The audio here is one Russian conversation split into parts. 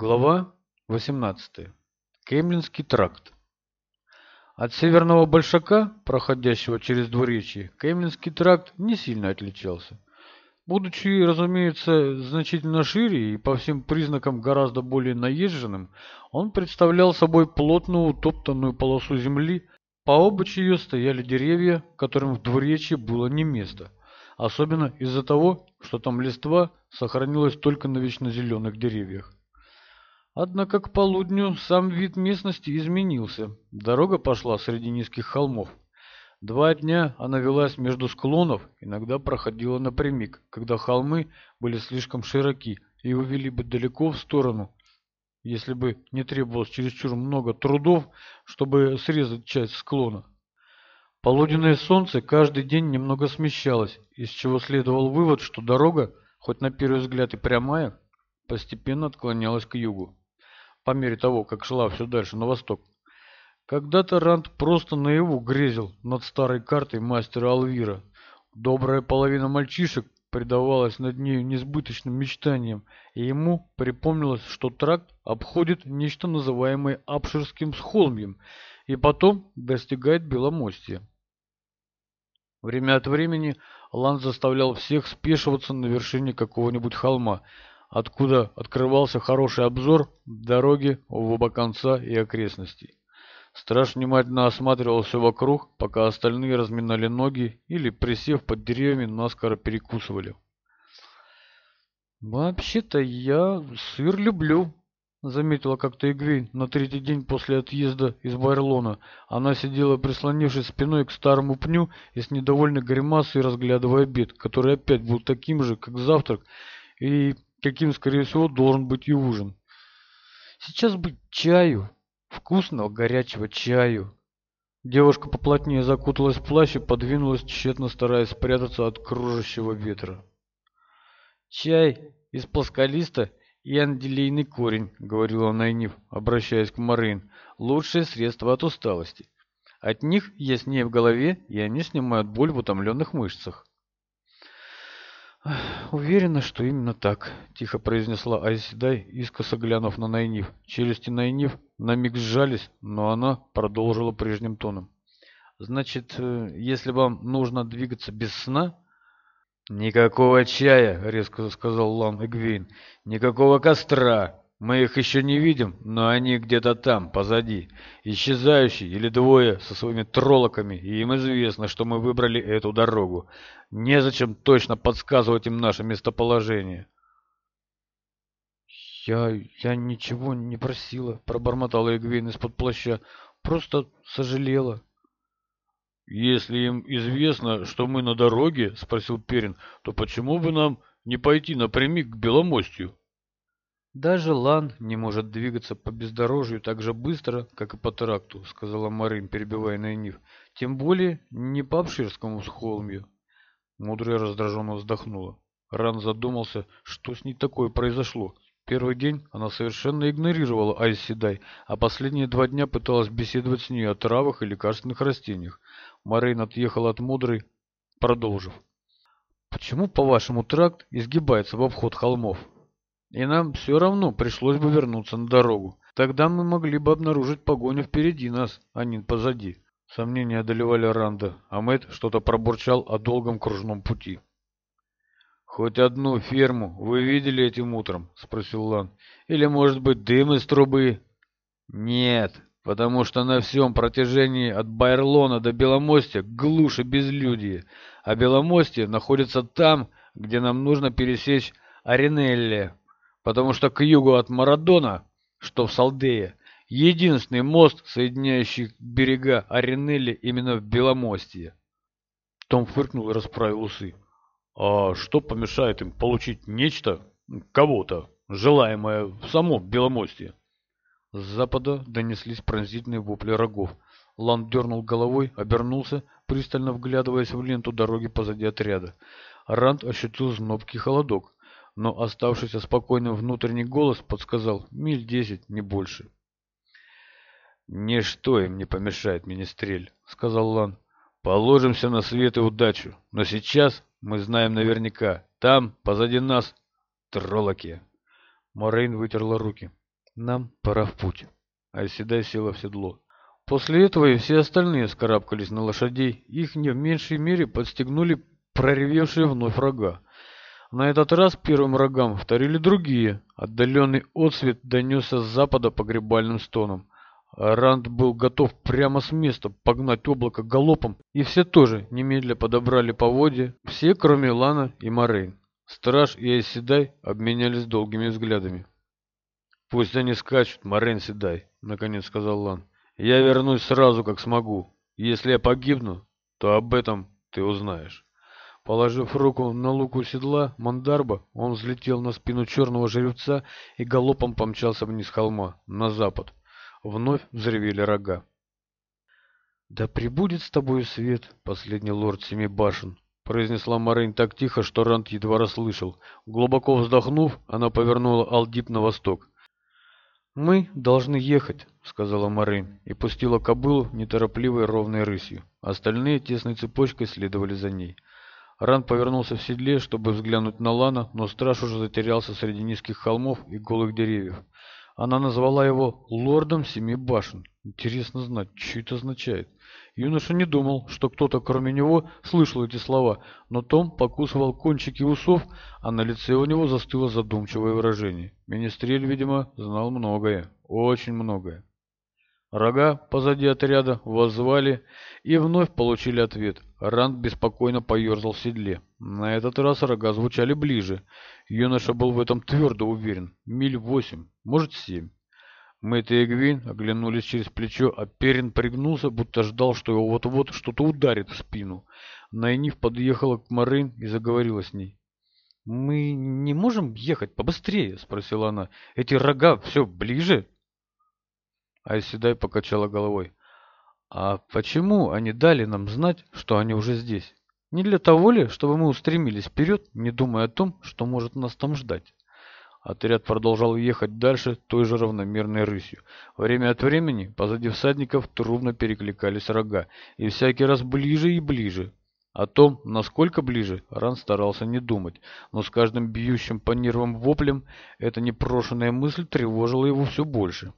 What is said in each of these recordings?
Глава 18. Кемлинский тракт. От северного большака, проходящего через двуречье, Кемлинский тракт не сильно отличался. Будучи, разумеется, значительно шире и по всем признакам гораздо более наезженным, он представлял собой плотную утоптанную полосу земли, по обочи ее стояли деревья, которым в двуречье было не место, особенно из-за того, что там листва сохранилась только на вечно деревьях. Однако к полудню сам вид местности изменился. Дорога пошла среди низких холмов. Два дня она велась между склонов, иногда проходила напрямик, когда холмы были слишком широки и увели бы далеко в сторону, если бы не требовалось чересчур много трудов, чтобы срезать часть склона. Полуденное солнце каждый день немного смещалось, из чего следовал вывод, что дорога, хоть на первый взгляд и прямая, постепенно отклонялась к югу по мере того, как шла все дальше на восток. Когда-то Ранд просто наяву грезил над старой картой мастера Алвира. Добрая половина мальчишек предавалась над нею несбыточным мечтаниям, и ему припомнилось, что тракт обходит нечто называемое Апширским схолмьем и потом достигает Беломостья. Время от времени Лан заставлял всех спешиваться на вершине какого-нибудь холма – откуда открывался хороший обзор дороги в оба конца и окрестностей. Страж внимательно осматривал все вокруг, пока остальные разминали ноги или, присев под деревьями, наскоро перекусывали. «Вообще-то я сыр люблю», — заметила как-то Игвейн на третий день после отъезда из Байрлона. Она сидела, прислонившись спиной к старому пню и с недовольной гримасой разглядывая обед, который опять был таким же, как завтрак, и каким, скорее всего, должен быть и ужин. Сейчас бы чаю, вкусного горячего чаю. Девушка поплотнее закуталась в плащ и подвинулась, тщетно стараясь спрятаться от кружащего ветра. «Чай из плосколиста и анделейный корень», — говорила Найниф, обращаясь к Марин, — «лучшее средство от усталости. От них яснее в голове, и они снимают боль в утомленных мышцах». «Уверена, что именно так», — тихо произнесла Айседай, искоса глянув на Найниф. Челюсти Найниф на миг сжались, но она продолжила прежним тоном. «Значит, э, если вам нужно двигаться без сна...» «Никакого чая», — резко сказал Лан Эгвейн. «Никакого костра. Мы их еще не видим, но они где-то там, позади. исчезающие или двое со своими троллоками, и им известно, что мы выбрали эту дорогу. Незачем точно подсказывать им наше местоположение. «Я... я ничего не просила», — пробормотала Эгвейн из-под плаща. «Просто сожалела». «Если им известно, что мы на дороге, — спросил Перин, — то почему бы нам не пойти напрямик к Беломостью?» «Даже Лан не может двигаться по бездорожью так же быстро, как и по тракту», — сказала Марин, перебивая Найниф. «Тем более не по Обширскому холмью». Мудрая раздраженно вздохнула. Ран задумался, что с ней такое произошло. Первый день она совершенно игнорировала Айси Дай, а последние два дня пыталась беседовать с ней о травах и лекарственных растениях. Марин отъехала от Мудрой, продолжив. «Почему, по-вашему, тракт изгибается в обход холмов?» и нам все равно пришлось бы вернуться на дорогу. Тогда мы могли бы обнаружить погоню впереди нас, а не позади. Сомнения одолевали Ранда, а Мэтт что-то пробурчал о долгом кружном пути. «Хоть одну ферму вы видели этим утром?» — спросил Лан. «Или, может быть, дым из трубы?» «Нет, потому что на всем протяжении от Байерлона до Беломостя глуши безлюдие, а Беломостье находится там, где нам нужно пересечь Аринелле» потому что к югу от Марадона, что в Салдее, единственный мост, соединяющий берега Аринелли именно в Беломостье. Том фыркнул и расправил усы. А что помешает им получить нечто, кого-то, желаемое в самом Беломостье? С запада донеслись пронзительные вопли рогов. Ланд дернул головой, обернулся, пристально вглядываясь в ленту дороги позади отряда. Ранд ощутил знобкий холодок но, оставшись спокойным внутренний голос, подсказал «миль десять, не больше». «Ничто им не помешает, министрель», — сказал Лан. «Положимся на свет и удачу, но сейчас мы знаем наверняка, там, позади нас, троллоки». Морейн вытерла руки. «Нам пора в путь». Айседай села в седло. После этого и все остальные скарабкались на лошадей, их не в меньшей мере подстегнули проревевшие вновь рога на этот раз первым рогам вторили другие. Отдаленный отсвет донесся с запада погребальным стоном. Ранд был готов прямо с места погнать облако галопом, и все тоже немедля подобрали поводья, все кроме Лана и Морейн. Страж и Айседай обменялись долгими взглядами. «Пусть они скачут, Морейн Седай», — наконец сказал Лан. «Я вернусь сразу, как смогу. Если я погибну, то об этом ты узнаешь». Положив руку на луку седла Мандарба, он взлетел на спину черного жеребца и галопом помчался вниз холма, на запад. Вновь взревели рога. «Да прибудет с тобою свет, последний лорд семи башен!» произнесла Марин так тихо, что рант едва расслышал. Глубоко вздохнув, она повернула Алдип на восток. «Мы должны ехать», — сказала Марин и пустила кобылу неторопливой ровной рысью. Остальные тесной цепочкой следовали за ней. Ран повернулся в седле, чтобы взглянуть на Лана, но страж уже затерялся среди низких холмов и голых деревьев. Она назвала его «Лордом Семи Башен». Интересно знать, что это означает. Юноша не думал, что кто-то кроме него слышал эти слова, но Том покусывал кончики усов, а на лице у него застыло задумчивое выражение. Министрель, видимо, знал многое, очень многое. Рога позади отряда воззвали и вновь получили ответ. Ранд беспокойно поерзал в седле. На этот раз рога звучали ближе. Юноша был в этом твердо уверен. Миль восемь, может семь. Мэтт и Эгвин оглянулись через плечо, а Перин пригнулся, будто ждал, что его вот-вот что-то ударит в спину. Найниф подъехала к Марин и заговорила с ней. «Мы не можем ехать побыстрее?» — спросила она. «Эти рога все ближе?» Айседай покачала головой. «А почему они дали нам знать, что они уже здесь? Не для того ли, чтобы мы устремились вперед, не думая о том, что может нас там ждать?» Отряд продолжал ехать дальше той же равномерной рысью. Время от времени позади всадников трубно перекликались рога, и всякий раз ближе и ближе. О том, насколько ближе, Ран старался не думать, но с каждым бьющим по нервам воплем эта непрошенная мысль тревожила его все больше.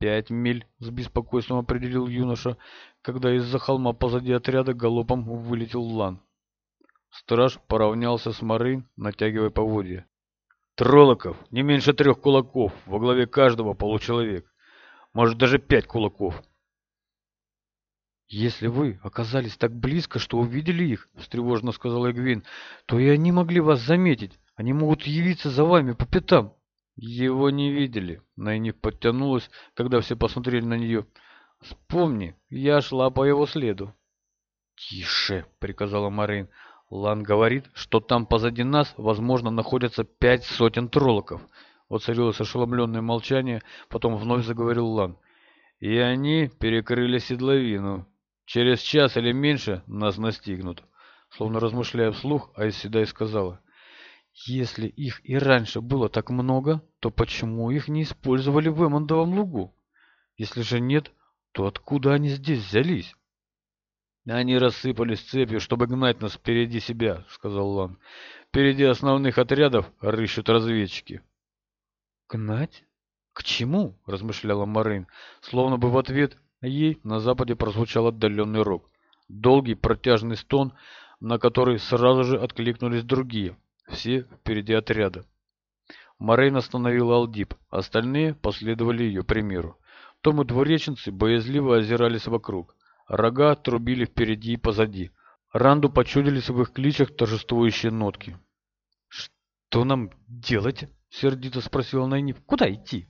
«Пять миль», — с беспокойством определил юноша, когда из-за холма позади отряда галопом вылетел Лан. Страж поравнялся с Марин, натягивая поводья. «Тролоков! Не меньше трех кулаков, во главе каждого получеловек. Может, даже пять кулаков!» «Если вы оказались так близко, что увидели их, — встревожно сказал Эгвин, — то и они могли вас заметить. Они могут явиться за вами по пятам». Его не видели. Найни подтянулась, когда все посмотрели на нее. Вспомни, я шла по его следу. «Тише!» — приказала Марин. «Лан говорит, что там позади нас, возможно, находятся пять сотен троллоков». Воцарилось ошеломленное молчание, потом вновь заговорил Лан. «И они перекрыли седловину. Через час или меньше нас настигнут». Словно размышляя вслух, Айседай сказала. Если их и раньше было так много, то почему их не использовали в Эммондовом лугу? Если же нет, то откуда они здесь взялись? «Они рассыпались цепью, чтобы гнать нас впереди себя», — сказал Лан. «Впереди основных отрядов рыщут разведчики». «Гнать? К чему?» — размышляла Марин, словно бы в ответ ей на западе прозвучал отдаленный рок. Долгий протяжный стон, на который сразу же откликнулись другие — все впереди отряда. Морейн остановила Алдип, остальные последовали ее примеру. Том и двуреченцы боязливо озирались вокруг. Рога трубили впереди и позади. Ранду почудились в их кличах торжествующие нотки. «Что нам делать?» — сердито спросила Найниф. «Куда идти?»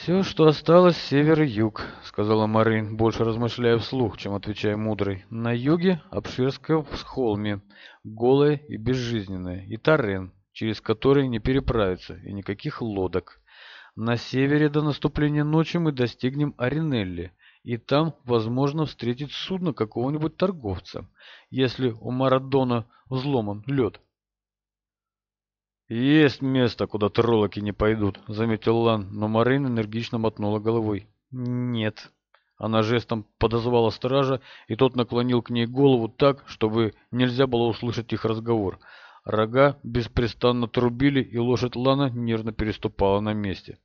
«Все, что осталось, север-юг», — сказала Марин, больше размышляя вслух, чем отвечая мудрый. «На юге — Обширская в холме, голая и безжизненная, и Тарен, через который не переправиться, и никаких лодок. На севере до наступления ночи мы достигнем Аринелли, и там, возможно, встретить судно какого-нибудь торговца, если у Марадона взломан лед». «Есть место, куда троллоки не пойдут», — заметил Лан, но Марин энергично мотнула головой. «Нет». Она жестом подозвала стража, и тот наклонил к ней голову так, чтобы нельзя было услышать их разговор. Рога беспрестанно трубили, и лошадь Лана нервно переступала на месте.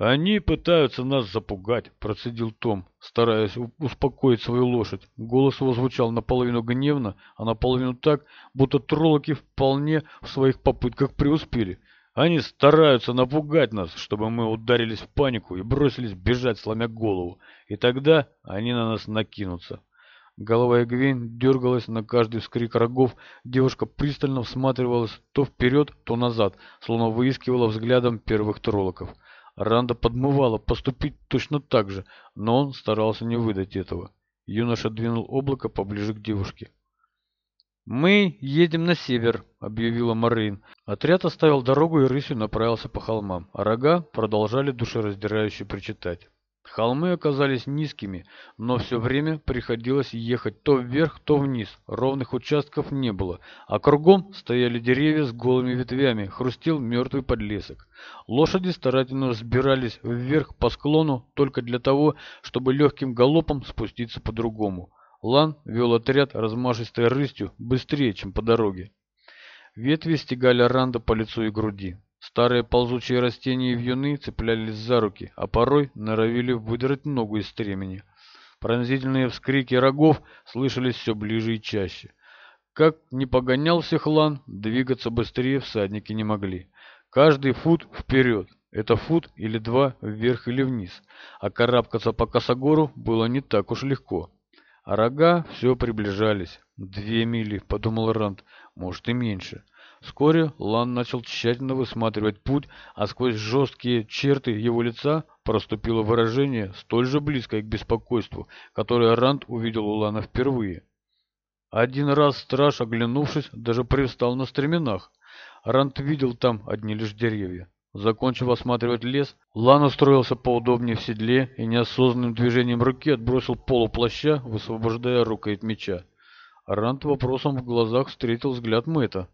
«Они пытаются нас запугать», — процедил Том, стараясь успокоить свою лошадь. Голос его звучал наполовину гневно, а наполовину так, будто троллоки вполне в своих попытках преуспели. «Они стараются напугать нас, чтобы мы ударились в панику и бросились бежать, сломя голову, и тогда они на нас накинутся». Голова Эгвейн дергалась на каждый вскрик рогов. Девушка пристально всматривалась то вперед, то назад, словно выискивала взглядом первых троллоков. Ранда подмывала поступить точно так же, но он старался не выдать этого. Юноша двинул облако поближе к девушке. «Мы едем на север», — объявила Марин. Отряд оставил дорогу и рысью направился по холмам, а рога продолжали душераздирающе причитать. Холмы оказались низкими, но все время приходилось ехать то вверх, то вниз. Ровных участков не было, а кругом стояли деревья с голыми ветвями, хрустел мертвый подлесок. Лошади старательно разбирались вверх по склону только для того, чтобы легким галопом спуститься по-другому. Лан вел отряд размашистой рыстью быстрее, чем по дороге. Ветви стегали Ранда по лицу и груди. Старые ползучие растения и вьюны цеплялись за руки, а порой норовили выдрать ногу из стремени. Пронзительные вскрики рогов слышались все ближе и чаще. Как не погонялся хлан, двигаться быстрее всадники не могли. Каждый фут вперед, это фут или два вверх или вниз, а карабкаться по косогору было не так уж легко. А рога все приближались. «Две мили», — подумал Ранд, — «может и меньше». Вскоре Лан начал тщательно высматривать путь, а сквозь жесткие черты его лица проступило выражение, столь же близкое к беспокойству, которое Ранд увидел у Лана впервые. Один раз страж, оглянувшись, даже привстал на стременах. Ранд видел там одни лишь деревья. Закончив осматривать лес, Лан устроился поудобнее в седле и неосознанным движением руки отбросил полуплаща, высвобождая рукоять меча. Рант вопросом в глазах встретил взгляд Мэтта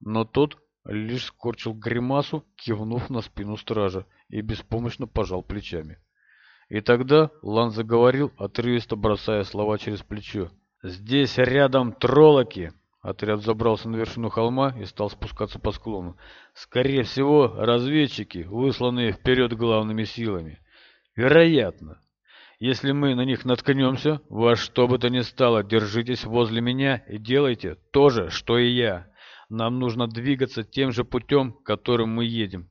но тот лишь скорчил гримасу, кивнув на спину стража, и беспомощно пожал плечами. И тогда Лан заговорил, отрывисто бросая слова через плечо. «Здесь рядом троллоки!» Отряд забрался на вершину холма и стал спускаться по склону. «Скорее всего, разведчики, высланные вперед главными силами. Вероятно. Если мы на них наткнемся, во что бы то ни стало, держитесь возле меня и делайте то же, что и я. Нам нужно двигаться тем же путем, которым мы едем.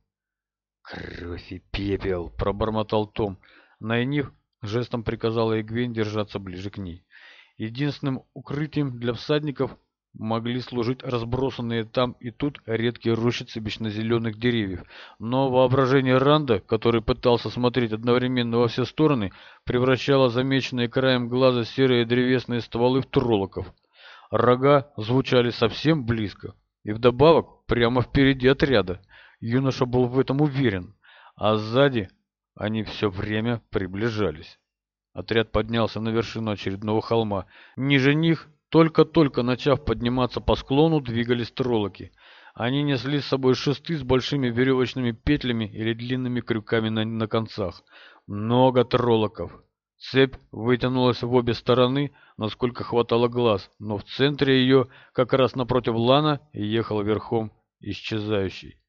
«Кровь и пепел!» — пробормотал Том. Найниф жестом приказала Эгвейн держаться ближе к ней. Единственным укрытием для всадников могли служить разбросанные там и тут редкие рощицы бечно-зеленых деревьев. Но воображение Ранда, который пытался смотреть одновременно во все стороны, превращало замеченные краем глаза серые древесные стволы в троллоков. Рога звучали совсем близко. И вдобавок, прямо впереди отряда. Юноша был в этом уверен. А сзади они все время приближались. Отряд поднялся на вершину очередного холма. Ниже них, только-только начав подниматься по склону, двигались троллоки. Они несли с собой шесты с большими веревочными петлями или длинными крюками на, на концах. Много троллоков. Цепь вытянулась в обе стороны, насколько хватало глаз, но в центре ее, как раз напротив Лана, ехал верхом исчезающий.